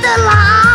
的狼。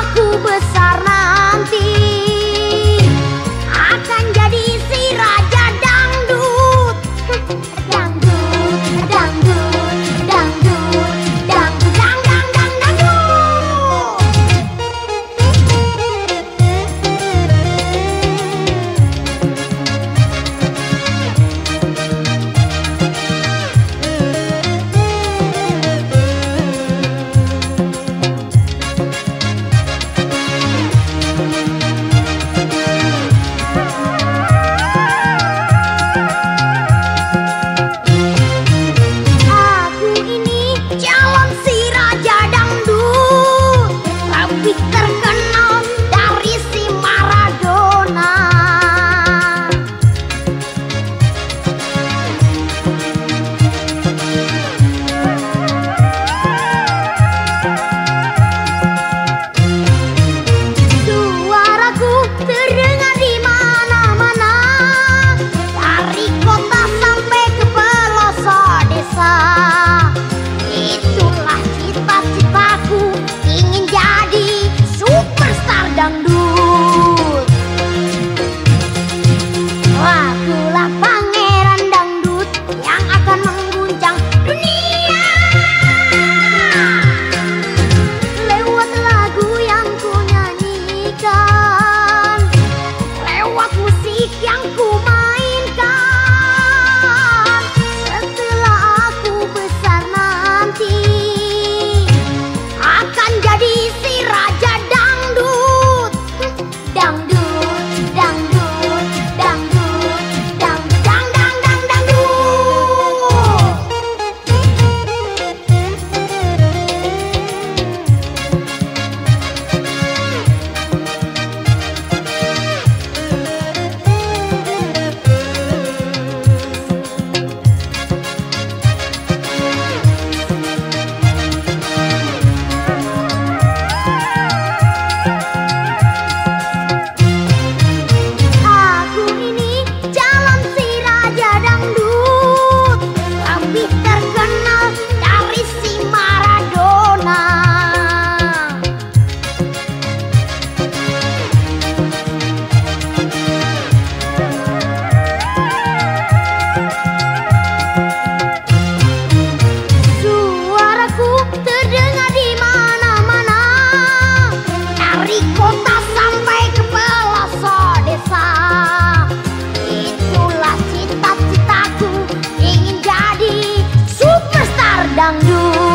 đang đưa